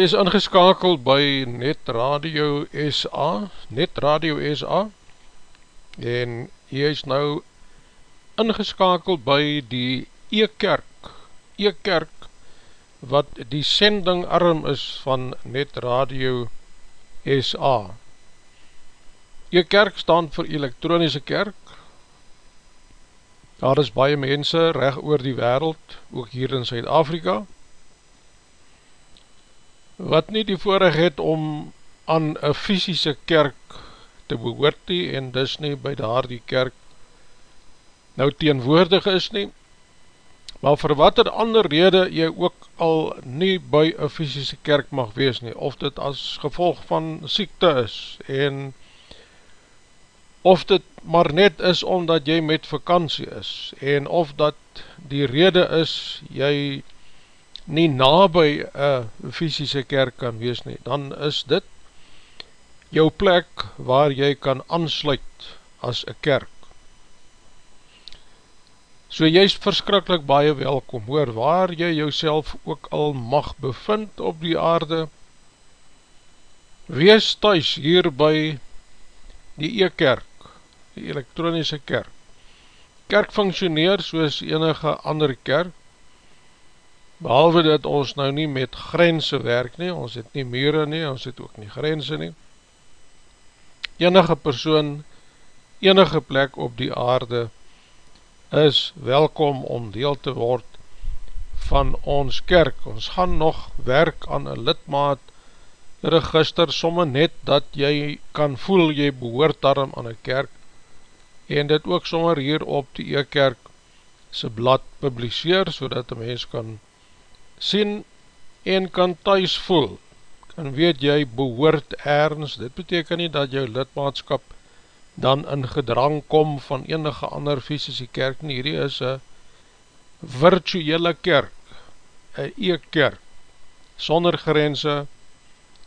Jy is ingeskakeld by Net Radio SA, Net Radio SA, en jy is nou ingeskakeld by die E-Kerk, E-Kerk, wat die sending arm is van Net Radio SA. E-Kerk staan vir elektronische kerk, daar is baie mense recht oor die wereld, ook hier in Zuid-Afrika, wat nie die voorig het om aan een fysische kerk te behoort nie en dis nie by daar die kerk nou teenwoordig is nie. Maar vir wat er ander rede jy ook al nie by een fysische kerk mag wees nie of dit as gevolg van siekte is en of dit maar net is omdat jy met vakantie is en of dat die rede is jy nie nabij een fysische kerk kan wees nie, dan is dit jou plek waar jy kan aansluit as een kerk. So jy is verskrikkelijk baie welkom, hoor, waar jy jouself ook al mag bevind op die aarde, wees thuis hier by die e-kerk, die elektronische kerk. Kerk functioneer soos enige ander kerk, behalwe dat ons nou nie met grense werk nie, ons het nie mure nie, ons het ook nie grense nie, enige persoon, enige plek op die aarde, is welkom om deel te word van ons kerk. Ons gaan nog werk aan een lidmaat register, somme net dat jy kan voel, jy behoort daarom aan een kerk, en dit ook sommer hier op die e-kerk sy blad publiseer, so dat die mens kan sien en kan thuis voel, kan weet jy behoort ergens, dit beteken nie dat jou lidmaatskap dan in gedrang kom van enige ander fysische kerk nie, hierdie is een virtuele kerk, een e-kerk, sonder grense,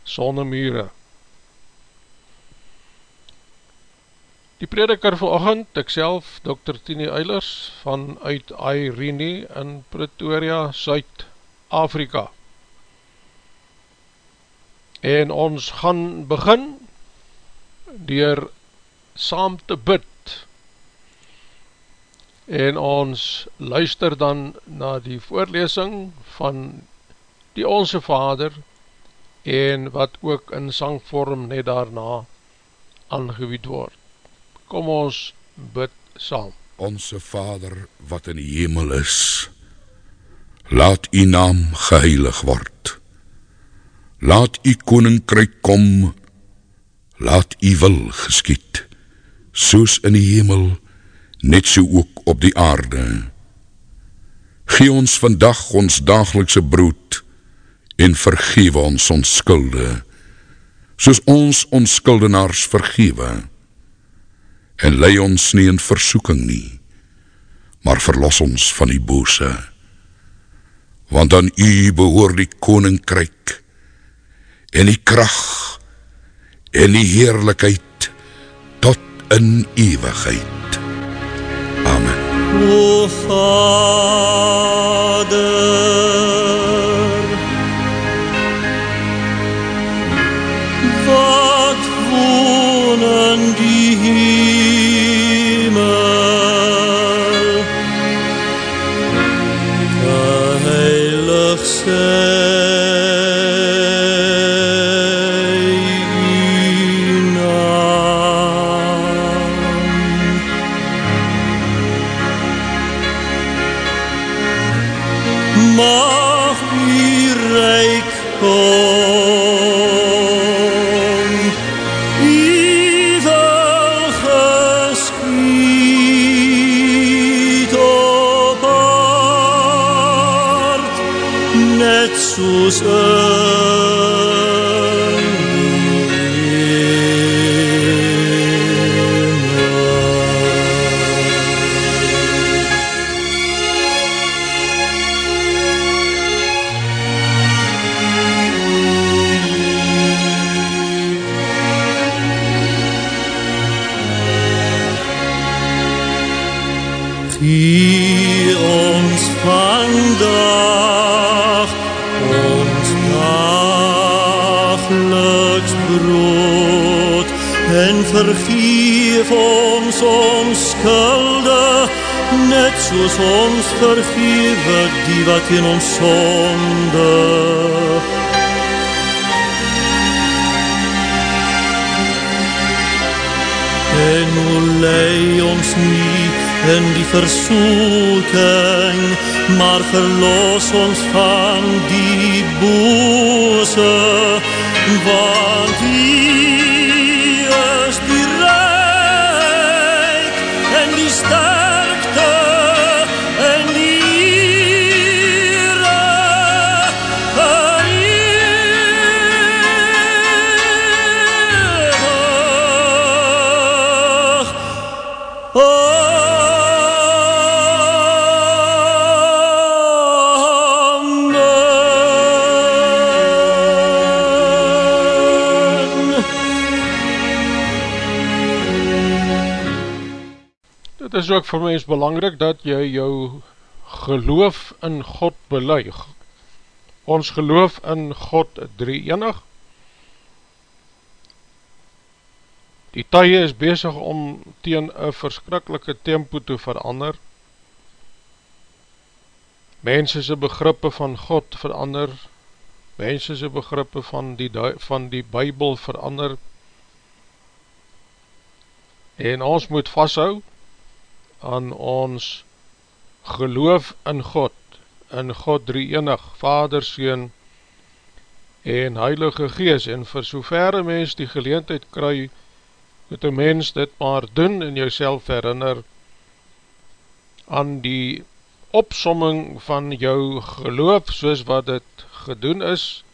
sonder mure. Die prediker vir ochend, ek self, Dr. Tini Eilers, van uit Airene in Pretoria, Zuid-Afrika, Afrika. En ons gaan begin dier saam te bid en ons luister dan na die voorlesing van die Onse Vader en wat ook in sangvorm net daarna aangewied word. Kom ons bid saam. Onse Vader wat in die hemel is, laat u naam geheilig word. Laat u koninkryk kom, laat u wil geskiet, soos in die hemel, net so ook op die aarde. Gee ons vandag ons dagelikse brood, en vergewe ons ons skulde, soos ons ons skuldenaars vergewe, en lei ons nie in versoeking nie, maar verlos ons van die bose, want aan u behoor die koninkryk en die kracht en die heerlijkheid tot in eeuwigheid. Amen. O Vader, ons vandag ons naam. Die wat in ons sonde. En o lei ons nie in die versoeking, maar verlos ons van die bose, want die Dit is ook vir mens belangrik dat jy jou geloof in God beluig. Ons geloof in God drie enig. Die tye is bezig om teen een verskrikkelike tempo te verander. Mensense begrippe van God verander. Mensense begrippe van die, van die Bijbel verander. En ons moet vasthou aan ons geloof in God, in God drie enig, Vader, Seen en Heilige Gees, en vir soverre mens die geleentheid kry, moet een mens dit maar doen en jouself herinner aan die opsomming van jou geloof, soos wat dit gedoen is,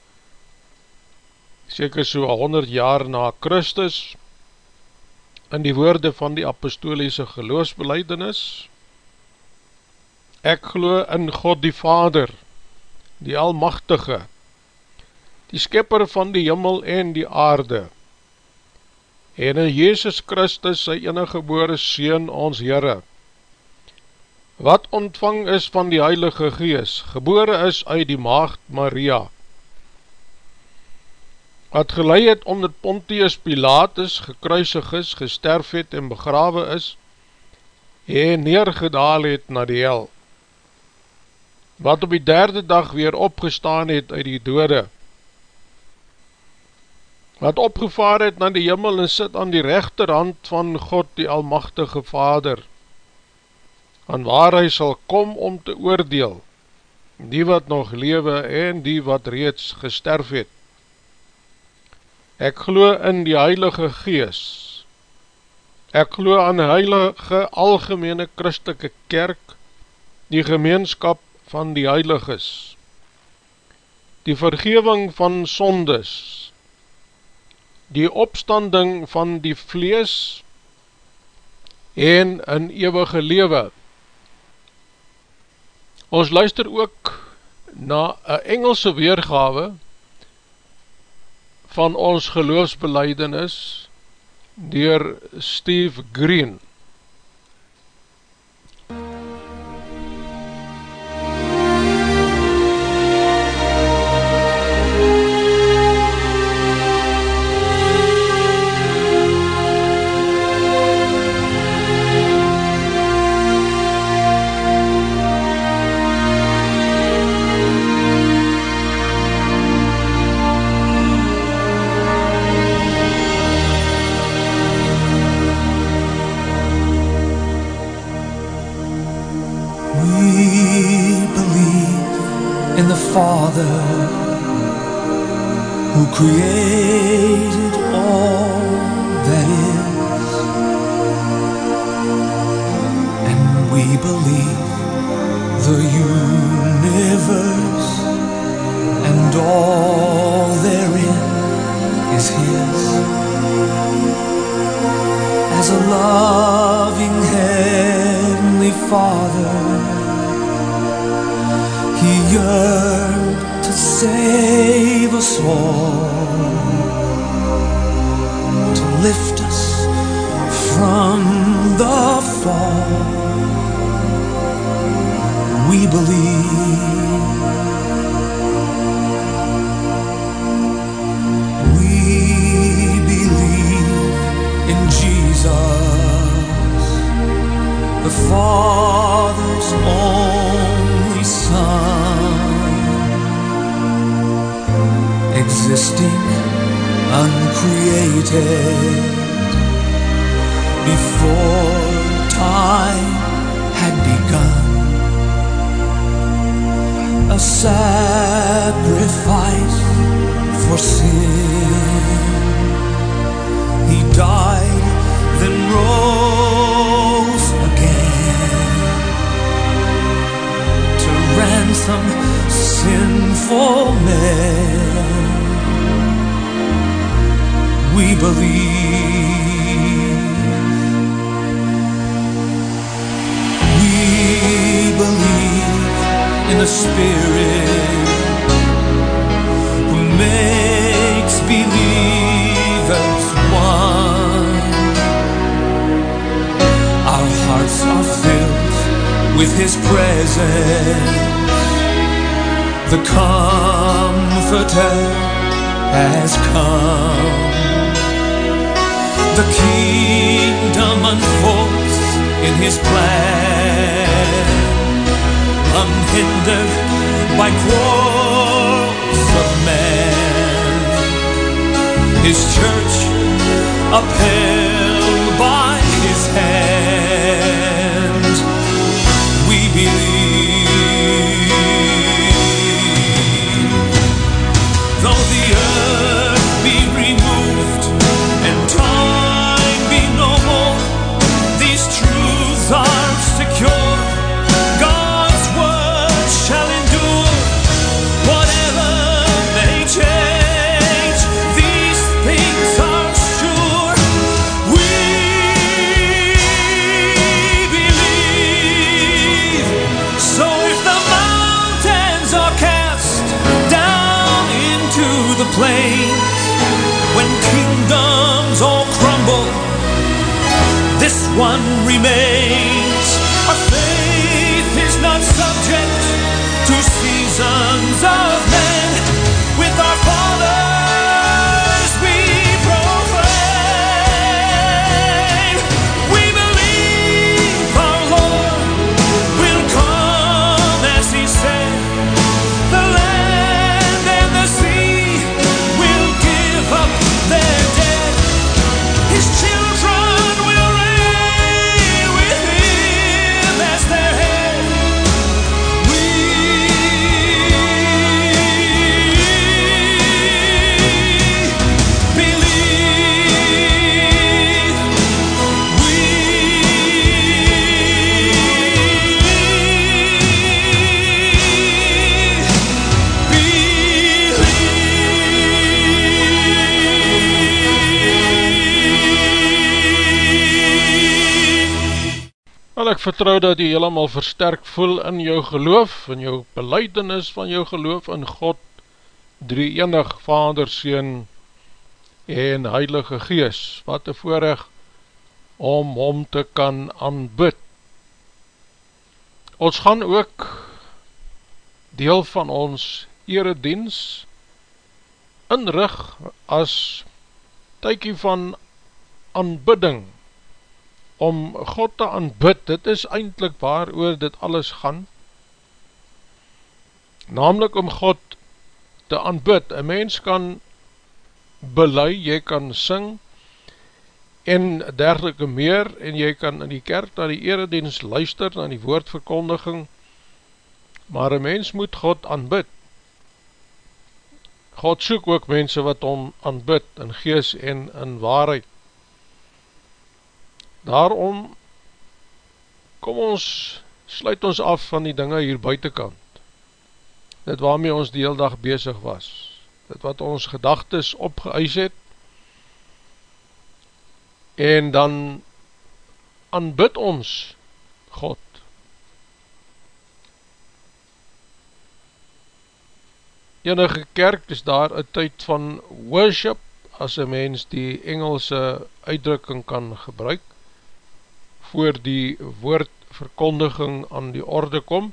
seker so 100 jaar na Christus, in die woorde van die apostoliese geloofsbeleidenis, ek glo in God die Vader, die Almachtige, die skepper van die jimmel en die aarde, en in Jezus Christus sy enige gebore Seen ons Heere, wat ontvang is van die Heilige Gees, gebore is uit die maagd Maria, wat gelei het onder Pontius Pilatus, gekruisig is, gesterf het en begrawe is, en neergedaal het na die hel, wat op die derde dag weer opgestaan het uit die dode, wat opgevaar het na die jimmel en sit aan die rechterhand van God die Almachtige Vader, aan waar hy sal kom om te oordeel, die wat nog lewe en die wat reeds gesterf het. Ek glo in die Heilige Gees. Ek glo aan Heilige Algemene Christelike Kerk, die gemeenskap van die Heiliges, die vergeving van sondes, die opstanding van die vlees en in eeuwige lewe. Ons luister ook na een Engelse weergawe van ons geloofsbeleidenis dier Steve Green. Sinful men. We believe. We believe in the Spirit who makes believers one. Our hearts are filled with His presence. The Comforter has come. The kingdom unfolds in His plan, unhindered by quarrels of man. His church upheld by His hand. We believe. One remains. Our faith is not subject to seasons of men. Ek vertrou dat jy helemaal versterk voel in jou geloof, in jou beleidenis van jou geloof in God, drie enig Vader, Seen en Heilige Gees, wat een voorrecht om hom te kan aanbid. Ons gaan ook deel van ons eredienst inrig as tykie van aanbidding, om God te aanbid, dit is eindelijk waar oor dit alles gaan, namelijk om God te aanbid, een mens kan belei, jy kan sing, en dergelike meer, en jy kan in die kerk na die eredienst luister, na die woordverkondiging, maar een mens moet God aanbid. God soek ook mense wat om aanbid, in gees en in waarheid. Daarom kom ons, sluit ons af van die dinge hier buitenkant. Dit waarmee ons die hele dag bezig was. Dit wat ons gedagtes opgeëis het. En dan aanbid ons God. Enige kerk is daar een tyd van worship, as een mens die Engelse uitdrukking kan gebruik, voor die woordverkondiging aan die orde kom,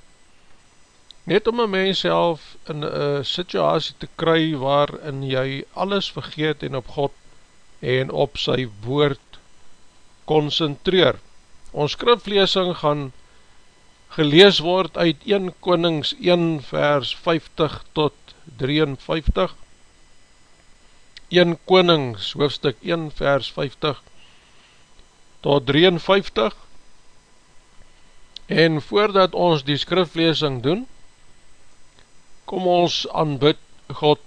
net om een mens self in een eh, situasie te kry waarin jy alles vergeet en op God en op sy woord concentreer. Ons skriflesing gaan gelees word uit 1 Konings 1 vers 50 tot 53, 1 Konings hoofdstuk 1 vers 50 tot 53 en voordat ons die skriflesing doen, kom ons aanbid God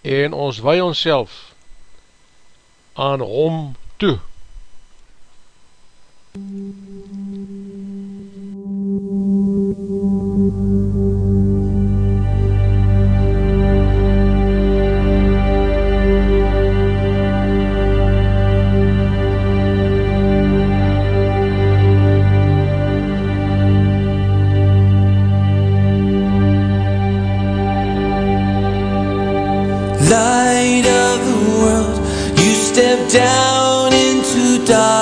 en ons wei ons aan hom toe. Thank you. down into dark.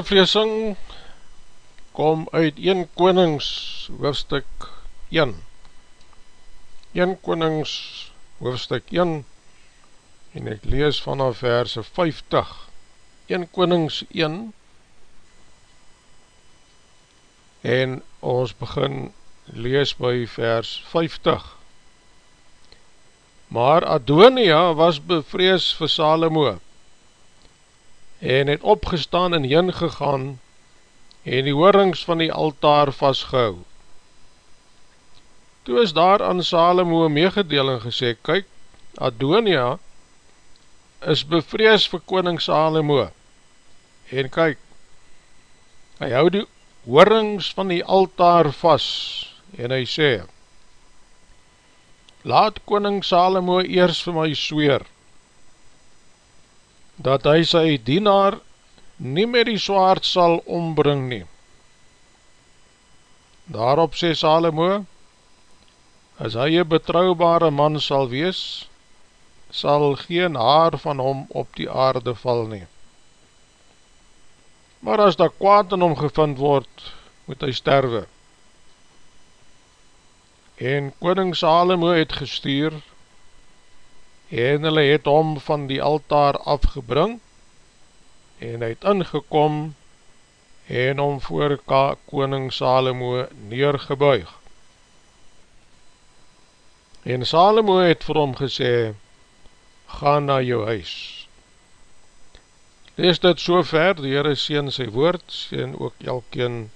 Skrifleesing kom uit 1 Konings hoofstuk 1 1 Konings hoofstuk 1 en ek lees vanaf verse 50 1 Konings 1 en ons begin lees by vers 50 Maar Adonia was bevrees vir Salomo en het opgestaan en heen gegaan en die hoorings van die altaar vastgehou. Toe is daar aan Salomo meegedeling gesê, kyk, Adonia is bevrees vir koning Salomo en kyk, hy hou die hoorings van die altaar vast en hy sê, laat koning Salomo eers vir my sweer, dat hy sy dienaar nie met die zwaard sal ombring nie. Daarop sê Salomo, as hy een betrouwbare man sal wees, sal geen haar van hom op die aarde val nie. Maar as daar kwaad in hom gevind word, moet hy sterwe. En koning Salomo het gestuur, en hulle het hom van die altaar afgebring en hy het ingekom en hom voor koning Salomo neergebuig. En Salomo het vir hom gesê, ga na jou huis. Lees dit so ver, die Heere sien sy woord, sien ook elkeen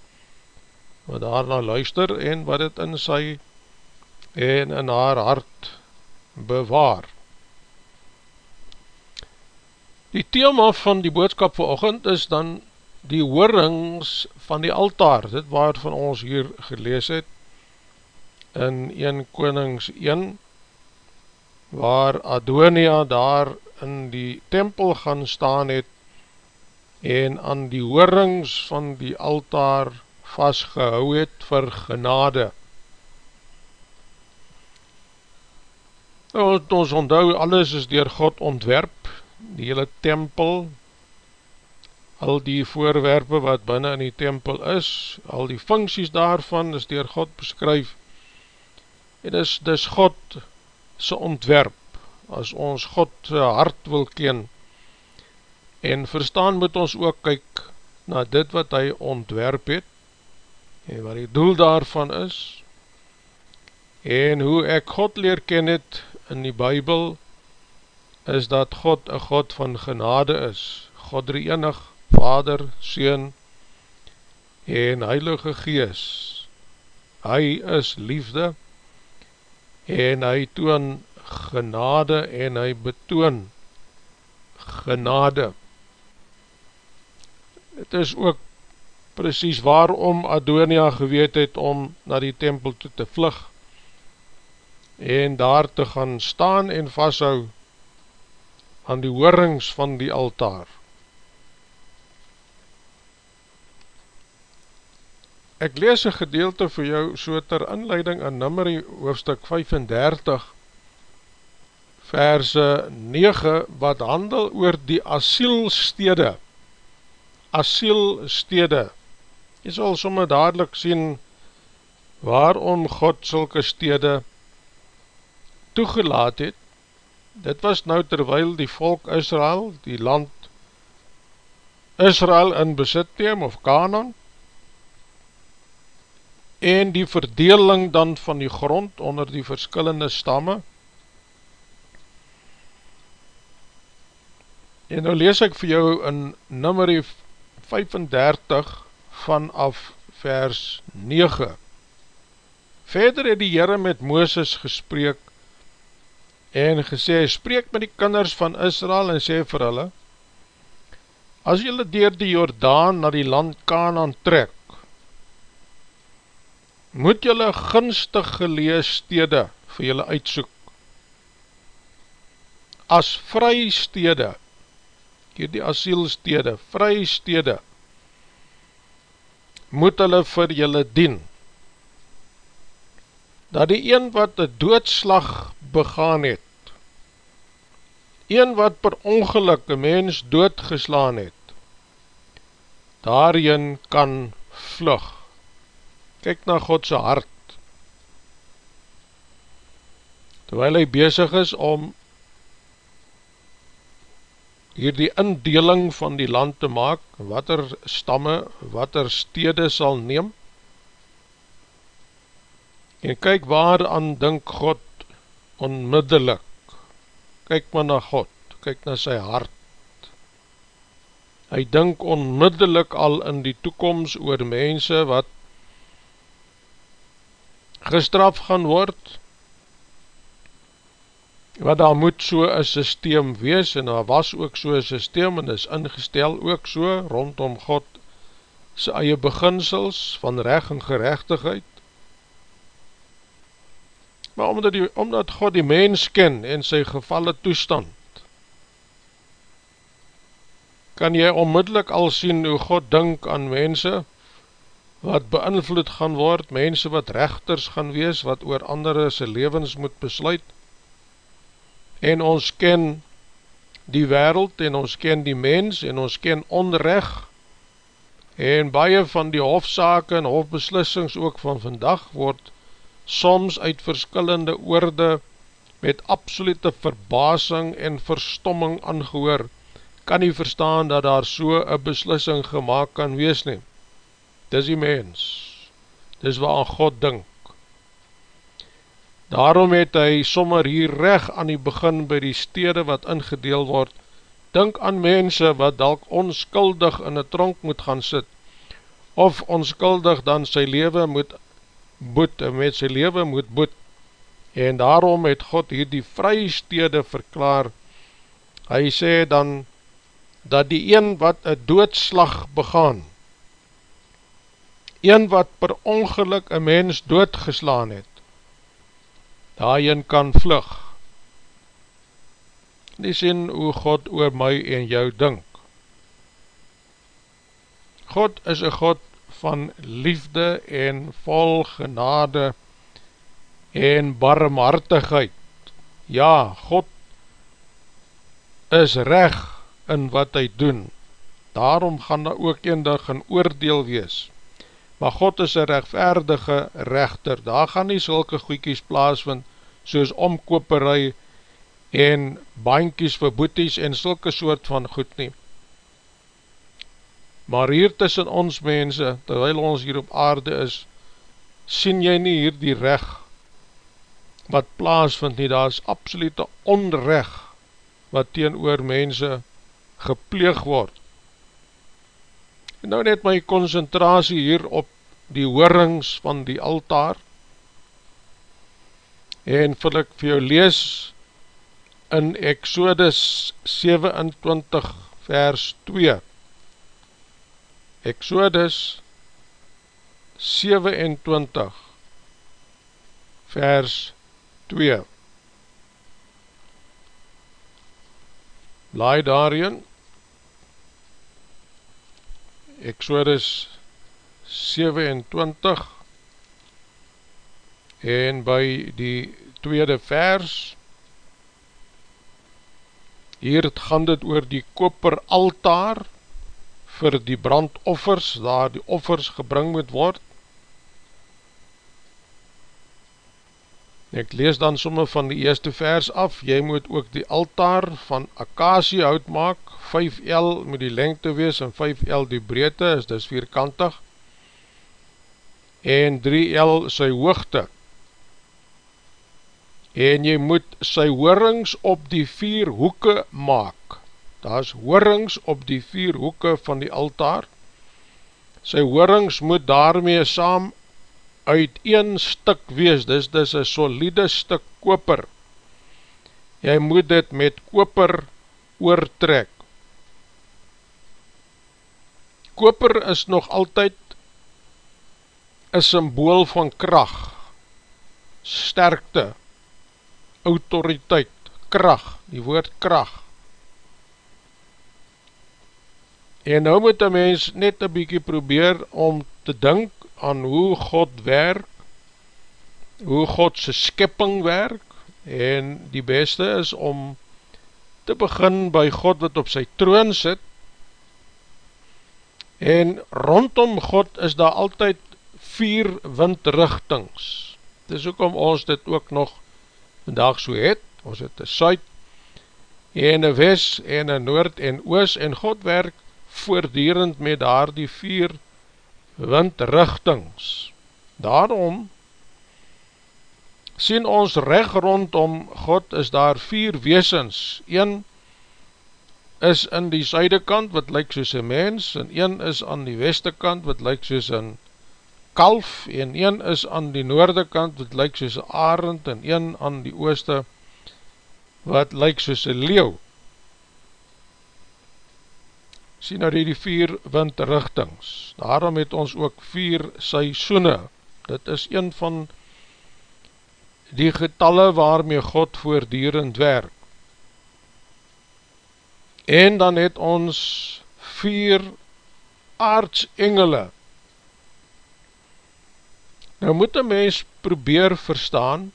wat daarna luister en wat het in sy en in haar hart bewaar. Die thema van die boodskap vir ochend is dan die hoorings van die altaar, dit waarvan ons hier gelees het in 1 Konings 1, waar Adonia daar in die tempel gaan staan het en aan die hoorings van die altaar vastgehou het vir genade. Nou, ons onthou, alles is dier God ontwerp, die hele tempel, al die voorwerpe wat binnen in die tempel is, al die funksies daarvan is dier God beskryf, en is dis God sy ontwerp, as ons God hart wil ken, en verstaan moet ons ook kyk na dit wat hy ontwerp het, en wat die doel daarvan is, en hoe ek God leer ken het in die Bijbel, is dat God een God van genade is, God die enig, Vader, Seun en Heilige Gees. Hy is liefde en hy toon genade en hy betoon genade. Het is ook precies waarom Adonia geweet het om na die tempel toe te vlug en daar te gaan staan en vasthou aan die hoorings van die altaar. Ek lees een gedeelte vir jou so ter inleiding in nummerie hoofstuk 35 verse 9 wat handel oor die asielstede. Asielstede. Jy sal somme dadelijk sien waarom God sulke stede toegelaat het dit was nou terwyl die volk Israel, die land Israel in besit neem of Canaan, en die verdeling dan van die grond onder die verskillende stamme, en nou lees ek vir jou in nummer 35 vanaf vers 9. Verder het die Heere met Mooses gespreek en gesê, spreek met die kinders van Israel en sê vir hulle, as julle dier die Jordaan na die land Kanaan trek, moet julle gunstig gelees stede vir julle uitsoek, as vry stede, hier die asielstede, vry stede, moet hulle vir julle dien, dat die een wat die doodslag begaan het, een wat per ongeluk een mens doodgeslaan het, daarin kan vlug. Kijk na Godse hart. Terwijl hy bezig is om hier die indeling van die land te maak, wat er stamme, wat er stede sal neem, en kyk waar aan dink God onmiddellik, kyk maar na God, kyk na sy hart, hy dink onmiddellik al in die toekomst oor mense wat gestraf gaan word, wat daar moet so een systeem wees, en daar was ook so een systeem, en is ingestel ook so, rondom God, sy eie beginsels, van recht en gerechtigheid, maar omdat, die, omdat God die mens ken, en sy gevalle toestand, kan jy onmiddellik al sien, hoe God dink aan mense, wat beïnvloed gaan word, mense wat rechters gaan wees, wat oor andere sy levens moet besluit, en ons ken die wereld en ons ken die mens en ons ken onrecht en baie van die hofzake en hofbeslissings ook van vandag word soms uit verskillende oorde met absolute verbasing en verstomming aangehoor kan nie verstaan dat daar so een beslissing gemaakt kan wees neem. Dis die mens, dis wat aan God dink. Daarom het hy sommer hier reg aan die begin by die stede wat ingedeel word, Dink aan mense wat dalk onskuldig in een tronk moet gaan sit, of onskuldig dan sy leven moet boet, en met sy leven moet boet, en daarom het God hier die vrystede verklaar, hy sê dan, dat die een wat een doodslag begaan, een wat per ongeluk een mens doodgeslaan het, daarin kan vlug. Die sien hoe God oor my en jou dink. God is een God van liefde en vol genade en barmhartigheid. Ja, God is reg in wat hy doen. Daarom gaan daar ook een dag een oordeel wees maar God is een rechtvaardige rechter, daar gaan nie sulke goeikies plaasvind, soos omkoperij en baankies vir boeties en sulke soort van goed nie. Maar hier tussen ons mense, terwijl ons hier op aarde is, sien jy nie hier die recht wat plaasvind nie, daar is absolute onrecht wat teen oor mense gepleeg word. En nou net my concentratie hier op die hoorings van die altaar. En wil ek vir jou lees in Exodus 27 vers 2 Exodus 27 vers 2 Laai daarin Exodus 27 en by die tweede vers. Hier gaan dit oor die koper altaar vir die brandoffers, daar die offers gebring moet word. Ek lees dan somme van die eerste vers af, jy moet ook die altaar van akasie hout maak, 5L moet die lengte wees en 5L die breedte, is dis vierkantig, en 3L sy hoogte, en jy moet sy hoorings op die vier hoeke maak, daar is hoorings op die vier hoeke van die altaar, sy hoorings moet daarmee saam uit een stuk wees, dis dis een solide stuk koper, jy moet dit met koper oortrek. Koper is nog altyd een symbool van kracht, sterkte, autoriteit, kracht, die woord kracht. En nou moet een mens net een bykie probeer om te dink aan hoe God werk, hoe God sy skipping werk, en die beste is om te begin by God wat op sy troon sit, En rondom God is daar altyd vier windrichtings. Dis ook om ons dit ook nog vandag so het. Ons het een suid, en een west, en een noord en oos, en God werk voordierend met daar die vier windrichtings. Daarom sien ons recht rondom God is daar vier weesens. Een is in die suide kant wat lyk soos een mens, en een is aan die weste kant wat lyk soos een kalf, en een is aan die noorde kant wat lyk soos een arend, en een aan die ooste wat lyk soos een leeuw. Sien nou die vier windrichtings, daarom het ons ook vier seisoene, dit is een van die getalle waarmee God voordierend werk. En dan het ons vier aardsengele. Nou moet een mens probeer verstaan,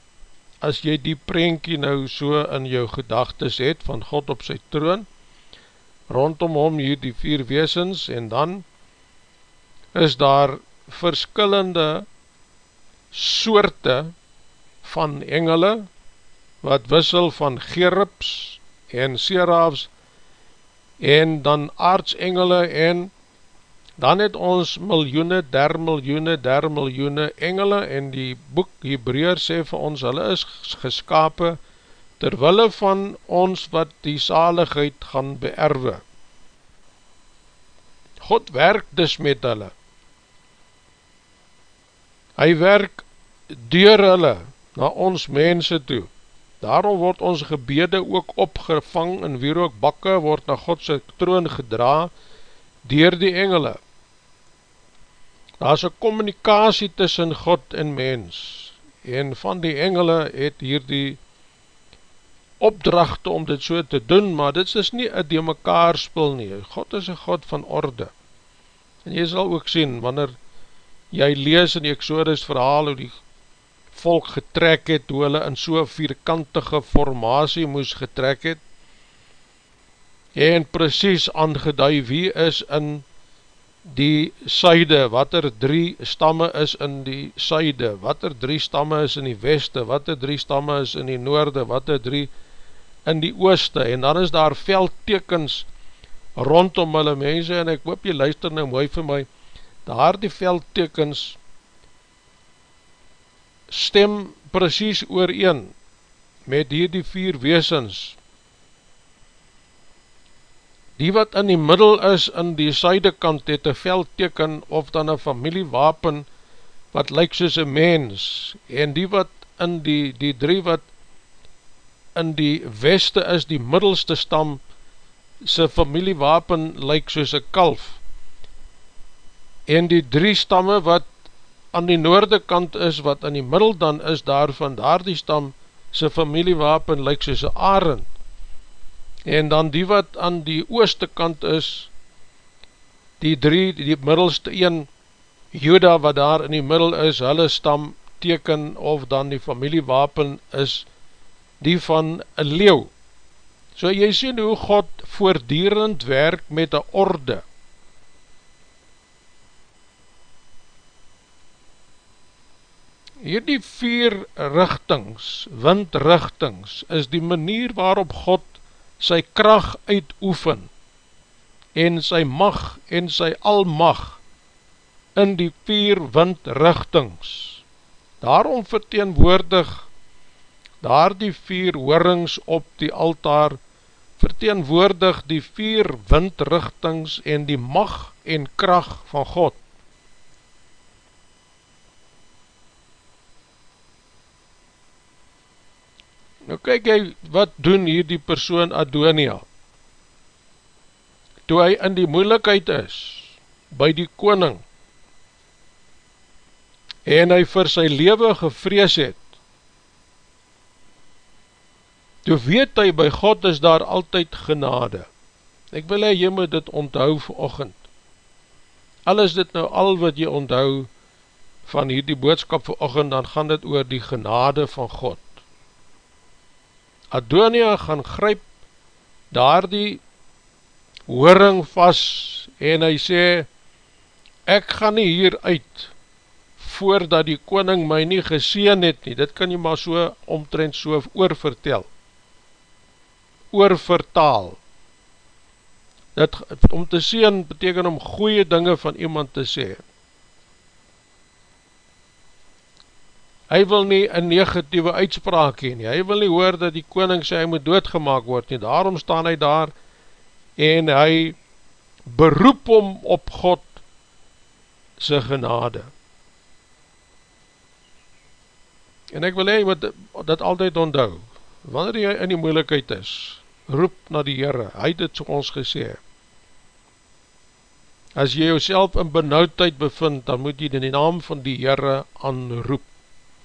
as jy die prentjie nou so in jou gedagtes het, van God op sy troon, rondom hom hier die vier weesens, en dan is daar verskillende soorte van engele, wat wissel van gerubs en serafs, en dan aardsengele en dan het ons miljoene, der miljoene, der miljoene engele en die boek Hebreer sê vir ons, hulle is geskapen terwille van ons wat die zaligheid gaan beerwe. God werk dus met hulle. Hy werk door hulle na ons mense toe. Daarom word ons gebede ook opgevang en weer ook bakke word na Godse troon gedra dier die engele. Daar is een communicatie tussen God en mens en van die engele het hier die opdrachte om dit so te doen, maar dit is nie een die mekaar spul nie. God is een God van orde. En jy sal ook sien, wanneer jy lees in die Exodus verhaal hoe die volk getrek het, hoe hulle in so vierkantige formatie moes getrek het, en precies aangeduid wie is in die syde, wat er drie stamme is in die syde, wat er drie stamme is in die weste, wat er drie stamme is in die noorde, wat er drie in die ooste, en dan is daar veldtekens rondom hulle mense, en ek hoop jy luister nou mooi vir my, daar die veldtekens stem precies ooreen met hier die vier weesens. Die wat in die middel is in die syde kant het een veldteken of dan een familiewapen wat lyk soos een mens en die wat in die, die drie wat in die weste is, die middelste stam, sy familiewapen lyk soos een kalf. En die drie stamme wat aan die noorde kant is, wat aan die middel dan is daarvan, daar die stam, sy familiewapen lyk soos een arend, en dan die wat aan die ooste kant is, die drie, die middelste een, Joda wat daar in die middel is, hulle stam teken, of dan die familiewapen is, die van een leeuw. So jy sien hoe God voordierend werk met een orde, Hierdie vier richtings, windrichtings, is die manier waarop God sy kracht uitoefen en sy mag en sy almag in die vier windrichtings. Daarom verteenwoordig daar die vier hoorings op die altaar verteenwoordig die vier windrichtings en die mag en kracht van God. Nou kyk jy, wat doen hier die persoon Adonia? Toe hy in die moeilikheid is, by die koning, en hy vir sy leven gevrees het, toe weet hy, by God is daar altyd genade. Ek wil hy, jy moet dit onthou verochend. Al is dit nou al wat jy onthou van hierdie boodskap verochend, dan gaan dit oor die genade van God. Adonia gaan gryp daar die hooring vast en hy sê, ek gaan nie hier uit voordat die koning my nie geseen het nie, dit kan jy maar so omtrent so oorvertel, oorvertaal, dit, om te seen beteken om goeie dinge van iemand te sê, hy wil nie een negatieve uitspraak heen, hy wil nie hoor dat die koning sê hy moet doodgemaak word nie, daarom staan hy daar, en hy beroep om op God sy genade, En ek wil hee, moet dit altyd onthou, wanneer jy in die moeilikheid is, roep na die Heere, hy het het so ons gesê. As jy jouself in benauwdheid bevind, dan moet jy in die naam van die Heere aanroep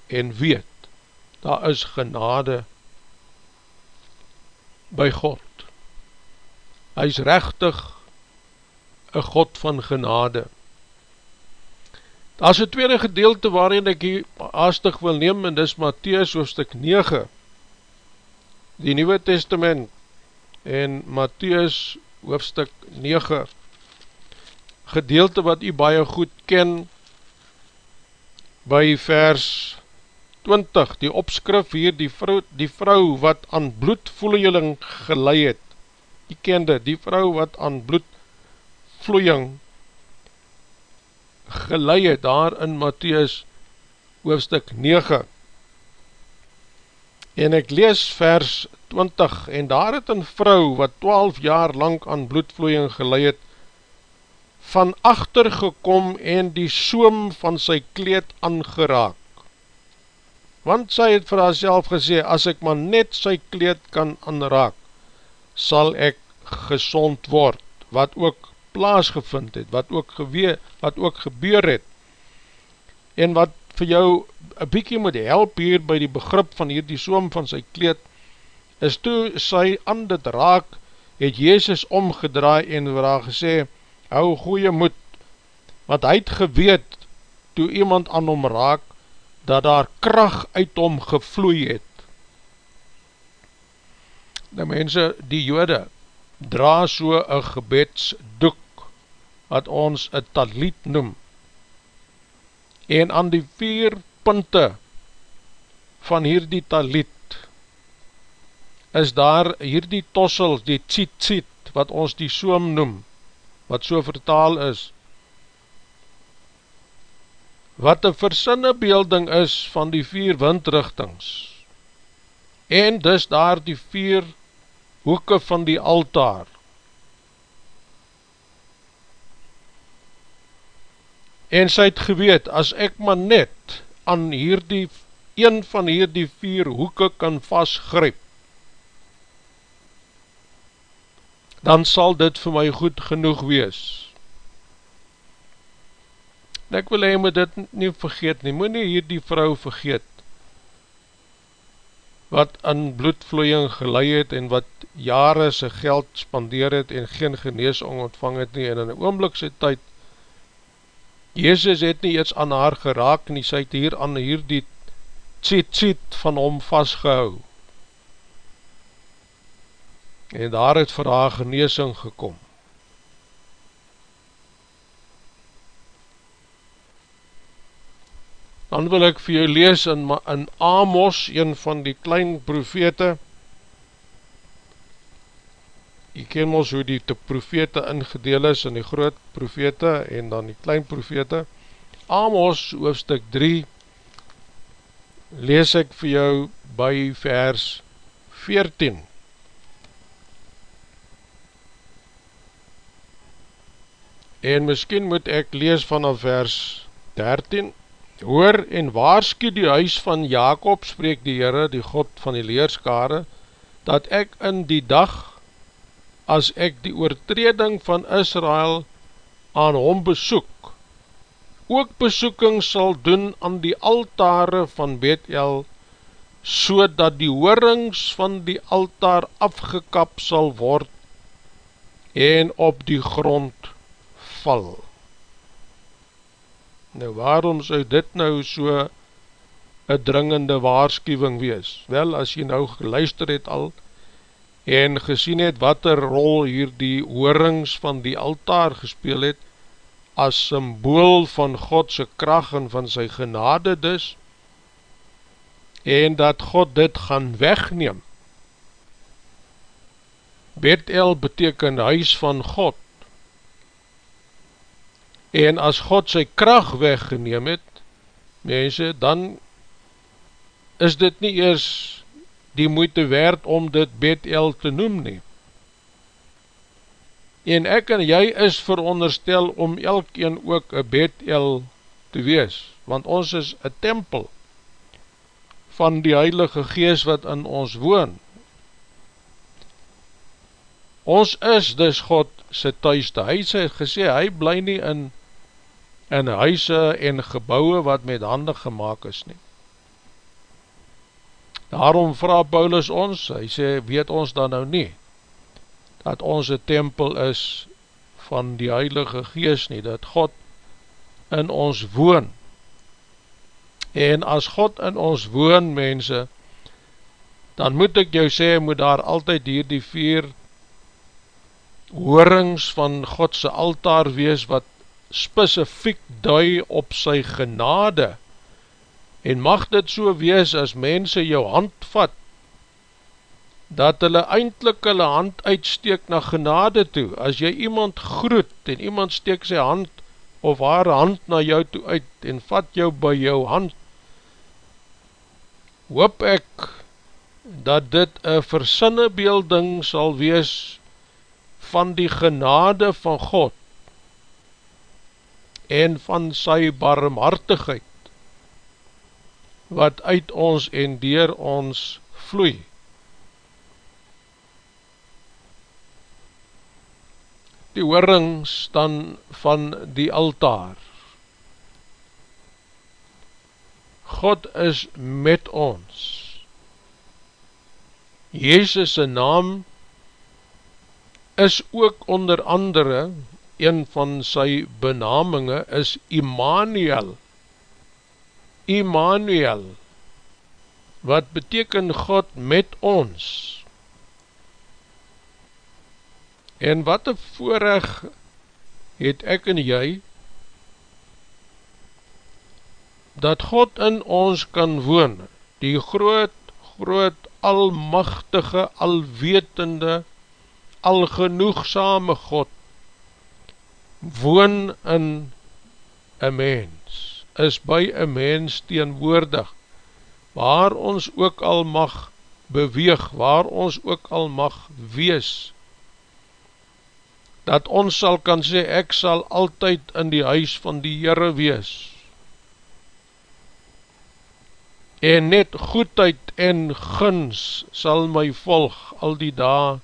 en weet, daar is genade by God. Hy is rechtig een God van genade. Daar is een tweede gedeelte waarin ek hier haastig wil neem en dis Matthäus hoofdstuk 9 die Nieuwe Testament en Matthäus hoofdstuk 9 gedeelte wat u baie goed ken by vers 20 die opskrif hier die vrou, die vrou wat aan bloedvloeieling geleid het. Die kende die vrou wat aan bloedvloeieling geleid daar in Matthäus hoofstuk 9 en ek lees vers 20 en daar het een vrou wat 12 jaar lang aan bloedvloeien geleid van achter gekom en die soom van sy kleed aangeraak. Want sy het vir haar gesê as ek maar net sy kleed kan aanraak sal ek gezond word. Wat ook plaasgevind het, wat ook gewee, wat ook gebeur het, en wat vir jou een bykie moet help hier by die begrip van hier die soom van sy kleed, is toe sy aan dit raak, het Jezus omgedraai en vir haar gesê, hou goeie moed, want hy het geweet, toe iemand aan hom raak, dat daar kracht uit hom gevloei het. Die mense, die jode, dra so een gebedsdoek, wat ons een taliet noem. En aan die vier punte van hierdie taliet is daar hierdie tossel, die tsit-tsit, wat ons die soom noem, wat so vertaal is, wat een versinne beelding is van die vier windrichtings, en dus daar die vier hoeke van die altaar, en sy het geweet, as ek maar net aan hierdie, een van hierdie vier hoeke kan vastgryp, dan sal dit vir my goed genoeg wees. En ek wil hy moet dit nie vergeet nie, moet nie hierdie vrou vergeet, wat aan bloedvloeiing gelei het en wat jare sy geld spandeer het en geen geneesong ontvang het nie en in een oomblikse tyd Jezus het nie iets aan haar geraak nie, sy het hier aan hier die tsit-tsit van hom vastgehou. En daar het vir haar geneesing gekom. Dan wil ek vir jou lees in, in Amos, een van die klein profete, jy ken ons hoe die profete ingedeel is in die groot profete en dan die klein profete. Amos hoofstuk 3 lees ek vir jou by vers 14. En miskien moet ek lees vanaf vers 13. Hoor en waarski die huis van Jacob, spreek die Heere, die God van die leerskare, dat ek in die dag as ek die oortreding van Israel aan hom besoek, ook besoeking sal doen aan die altare van Bethel, so dat die hoorings van die altaar afgekap sal word en op die grond val. Nou waarom sou dit nou so een dringende waarschuwing wees? Wel, as jy nou geluister het al, en gesien het wat er rol hier die hoorings van die altaar gespeel het, as symbool van Godse kracht en van sy genade dus, en dat God dit gaan wegneem. Bethel beteken huis van God, en as God sy kracht weggeneem het, mense, dan is dit nie eers die moeite werd om dit Bethel te noem nie en ek en jy is veronderstel om elkeen ook een Bethel te wees, want ons is een tempel van die Heilige Gees wat in ons woon. Ons is dus God sy thuiste, hy sê gesê, hy bly nie in, in huise en gebouwe wat met hande gemaakt is nie. Daarom vraag Paulus ons, hy sê, weet ons dan nou nie, dat ons een tempel is van die Heilige Gees nie, dat God in ons woon. En as God in ons woon, mense, dan moet ek jou sê, moet daar altyd hier die vier hoorings van Godse altaar wees, wat specifiek dui op sy genade. En mag dit so wees, as mense jou hand vat, dat hulle eindelijk hulle hand uitsteek na genade toe. As jy iemand groet en iemand steek sy hand of haar hand na jou toe uit en vat jou by jou hand, hoop ek dat dit een versinnebeelding sal wees van die genade van God en van sy barmhartigheid wat uit ons en dier ons vloei. die hoorings dan van die altaar. God is met ons. Jezus' naam is ook onder andere, een van sy benaminge is Immanuel. Immanuel, wat beteken God met ons. En wat een voorrecht het ek en jy, dat God in ons kan woon, die groot, groot, almachtige, alwetende, algenoegsame God, woon in een mens, is by een mens teenwoordig, waar ons ook al mag beweeg, waar ons ook al mag wees, dat ons sal kan sê, ek sal altyd in die huis van die Heere wees. En net goedheid en guns sal my volg al die dag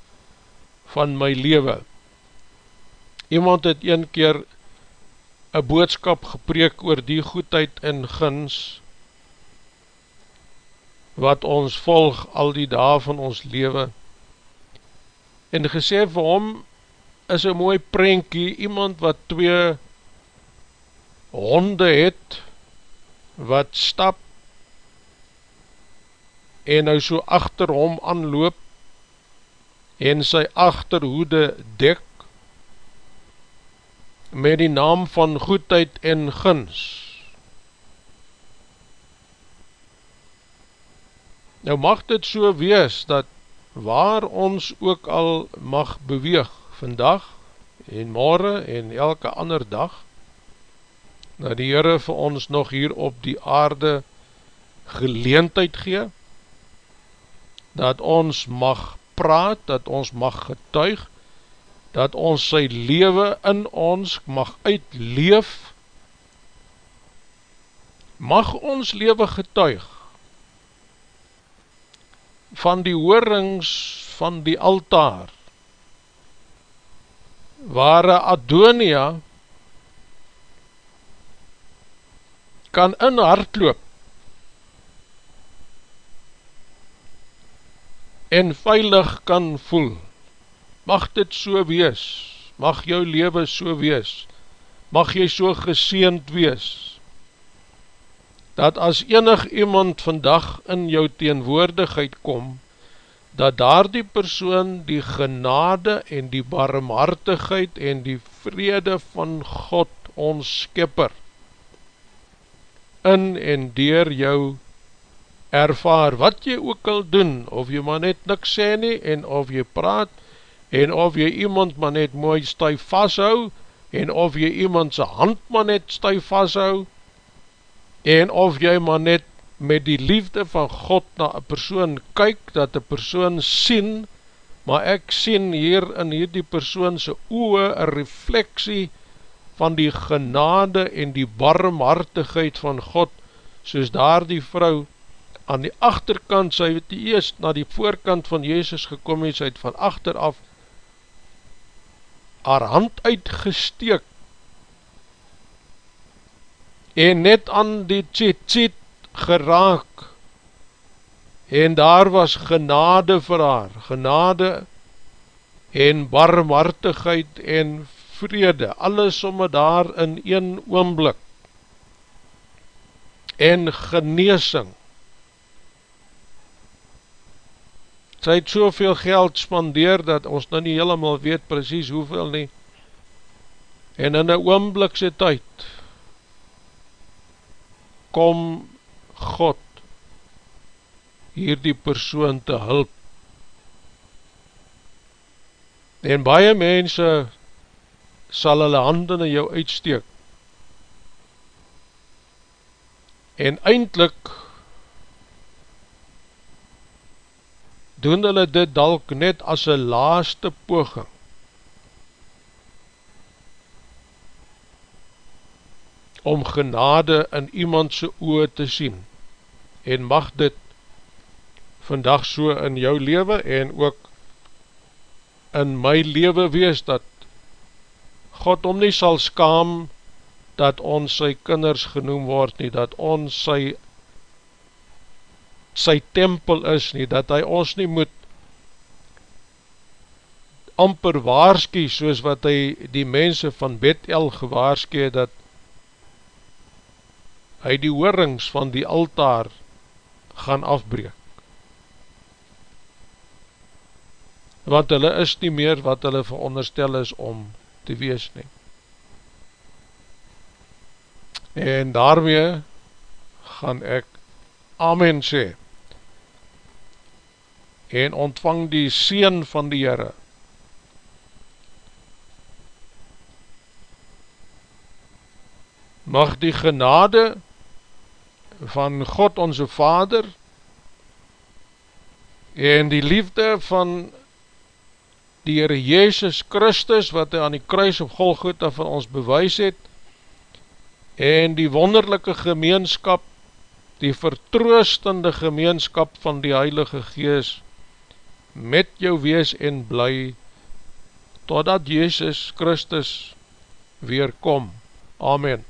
van my leven. Iemand het een keer een boodskap gepreek oor die goedheid en guns wat ons volg al die dag van ons leven en gesê vir hom is een mooi prankie, iemand wat twee honde het, wat stap, en nou so achter hom aanloop, en sy achterhoede dek, met die naam van goedheid en guns. Nou mag dit so wees, dat waar ons ook al mag beweeg, vandag en morgen en elke ander dag, dat die Heere vir ons nog hier op die aarde geleentheid gee, dat ons mag praat, dat ons mag getuig, dat ons sy lewe in ons mag uitleef, mag ons lewe getuig, van die hoorings van die altaar, waar Adonia kan in hart loop en veilig kan voel. Mag dit so wees, mag jou leven so wees, mag jy so geseend wees, dat as enig iemand vandag in jou teenwoordigheid kom, dat daar die persoon die genade en die barmhartigheid en die vrede van God ons skipper, in en dier jou ervaar, wat jy ook al doen, of jy maar net niks sê nie, en of jy praat, en of jy iemand maar net mooi stuif vasthou, en of jy iemand sy hand maar net stuif vasthou, en of jy maar net met die liefde van God na een persoon kyk, dat die persoon sien, maar ek sien hier in hierdie persoon sy oe een refleksie van die genade en die barmhartigheid van God, soos daar die vrou aan die achterkant, sy het die eerst na die voorkant van Jezus gekom, het sy het van achteraf haar hand uitgesteek en net aan die tjit tjit geraak en daar was genade vir haar, genade en barmhartigheid en vrede, alles somme daar in een oomblik en geneesing. Sy het soveel geld spandeer dat ons nou nie helemaal weet precies hoeveel nie en in een oomblikse tyd kom God hierdie persoon te hulp. En baie mense sal hulle handen in jou uitsteek. En eindelijk doen hulle dit dalk net as een laaste poging. om genade in iemandse oor te sien en mag dit vandag so in jou leven en ook in my leven wees dat God om nie sal skaam dat ons sy kinders genoem word nie, dat ons sy sy tempel is nie, dat hy ons nie moet amper waarskie soos wat hy die mense van Bethel gewaarskie dat hy die hoorings van die altaar gaan afbreek. Want hulle is nie meer wat hulle veronderstel is om te wees nie. En daarmee gaan ek Amen sê en ontvang die Seen van die Heere. Mag die genade van God onze Vader en die liefde van die Heere Jezus Christus wat hy aan die kruis op Golgotha van ons bewys het en die wonderlijke gemeenskap die vertroostende gemeenskap van die Heilige Gees met jou wees en bly totdat Jezus Christus weer kom. Amen.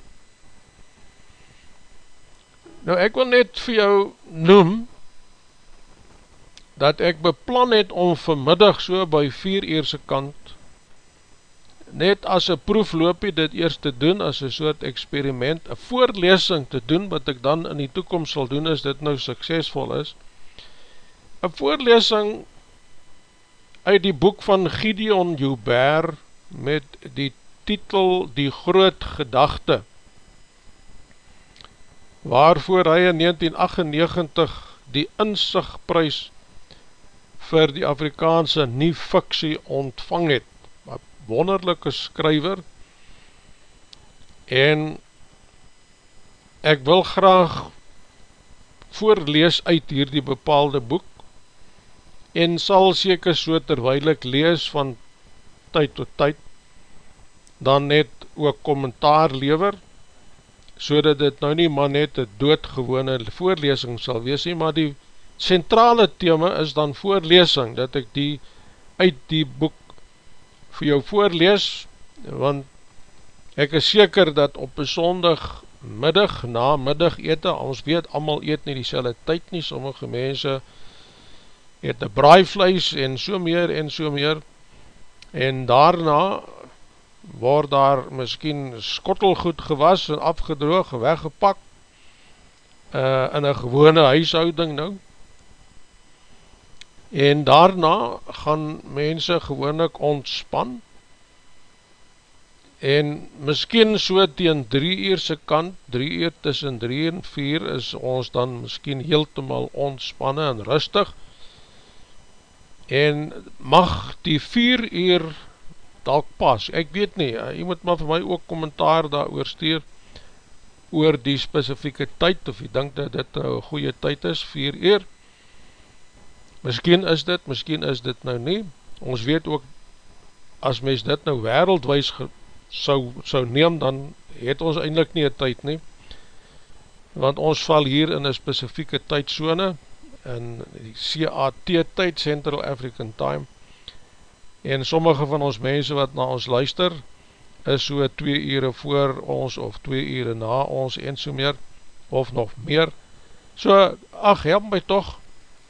Nou ek wil net vir jou noem dat ek beplan het om vanmiddag so by 4 eerse kant net as een proefloopie dit eerst te doen as een soort experiment, een voorlesing te doen wat ek dan in die toekomst sal doen as dit nou suksesvol is. Een voorlesing uit die boek van Gideon Joubert met die titel Die Groot Gedachte waarvoor hy in 1998 die insigprys vir die Afrikaanse nie fiksie ontvang het, wonderlijke skryver, en ek wil graag voorlees uit hier die bepaalde boek, en sal seker so terwijl ek lees van tyd tot tyd, dan net ook kommentaar lever, so dat dit nou nie maar net een doodgewone voorlesing sal wees nie, maar die centrale thema is dan voorlesing, dat ek die uit die boek vir jou voorlees, want ek is seker dat op een sondag middag, na middag ete, ons weet, allemaal eet nie die selle tyd nie, sommige mense eet een braaivleis en so meer en so meer, en daarna word daar miskien skottelgoed gewas en afgedroog, weggepak uh, in een gewone huishouding nou en daarna gaan mense gewoonlik ontspan en miskien so teen 3 uurse kant, 3 uur tussen 3 en 4 is ons dan miskien heeltemal ontspanne en rustig. En mag die 4 uur dalk pas, ek weet nie, jy moet maar vir my ook kommentaar daar oorstuur oor die specifieke tyd, of jy denk dat dit nou een goeie tyd is, 4 uur, miskien is dit, miskien is dit nou nie, ons weet ook, as mens dit nou wereldwijs sou, sou neem, dan het ons eindelijk nie een tyd nie, want ons val hier in een specifieke tydzone, in die CAT tyd, Central African Time, en sommige van ons mense wat na ons luister, is so 2 ure voor ons, of 2 ure na ons, en so meer, of nog meer, so, ach, help my toch,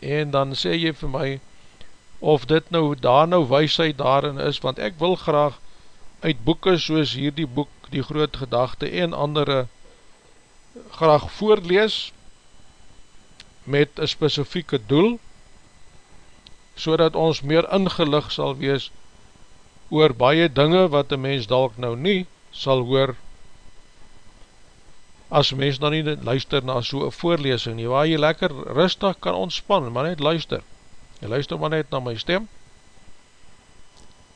en dan sê jy vir my, of dit nou, daar nou weisheid daarin is, want ek wil graag, uit boeken soos hierdie boek, die groot gedachte, en andere, graag voorlees, met een specifieke doel, so dat ons meer ingelig sal wees oor baie dinge wat een mens dalk nou nie sal hoor as mens dan nie luister na so'n voorlesing nie, waar jy lekker rustig kan ontspan, maar net luister. Jy luister maar net na my stem.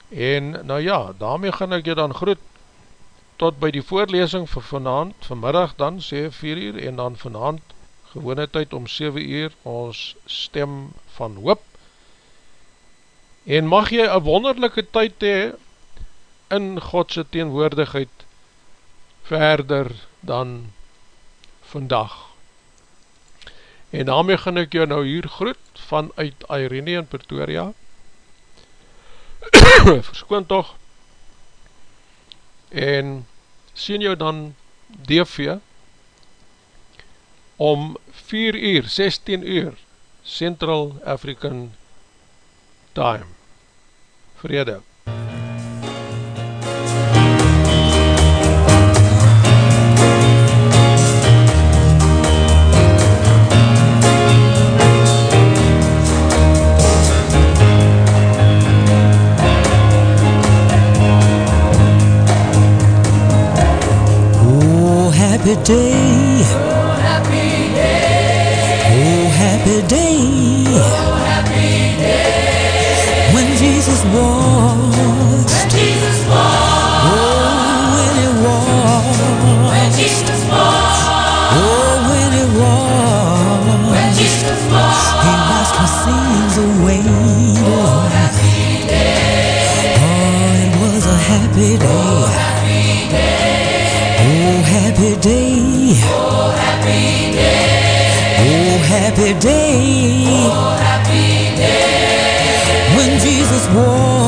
En nou ja, daarmee gaan ek jy dan groet tot by die voorlesing vir vanavond, vanmiddag dan, sê 4 uur, en dan vanavond, gewone tyd om 7 uur, ons stem van hoop, en mag jy een wonderlijke tyd hee in Godse teenwoordigheid verder dan vandag. En daarmee gaan ek jou nou hier groet vanuit Irene in Pretoria. Verskoon toch. En sien jou dan DV om 4 uur, 16 uur Central African Time vrede. Day. Oh, happy day. Oh, happy day. Oh, happy day. When Jesus walked. When Jesus walked. Oh, when he walked. When Jesus walked. Oh, when he walked. When Jesus walked. He washed my sins away. Oh, happy day. Oh, it was a happy day. Oh, happy happy day. Oh, happy day. Oh, happy day. Oh, happy day. When Jesus walked.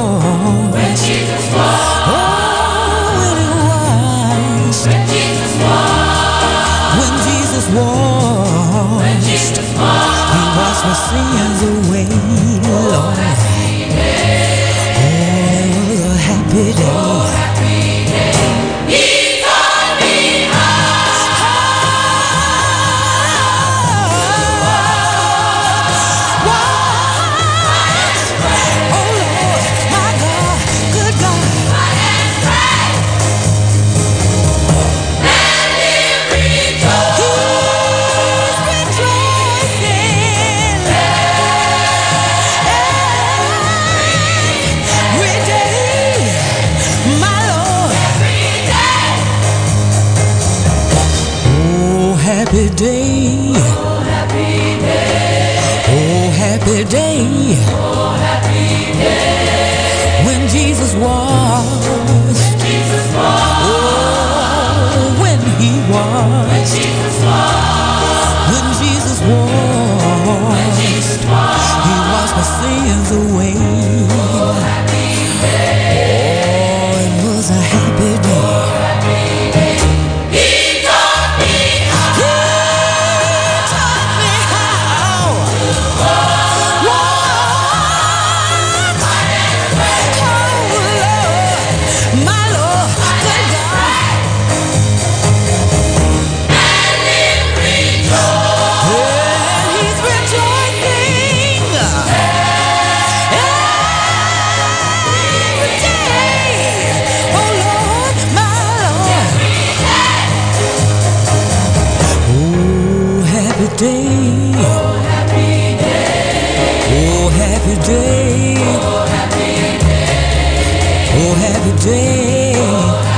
Oh, happy day.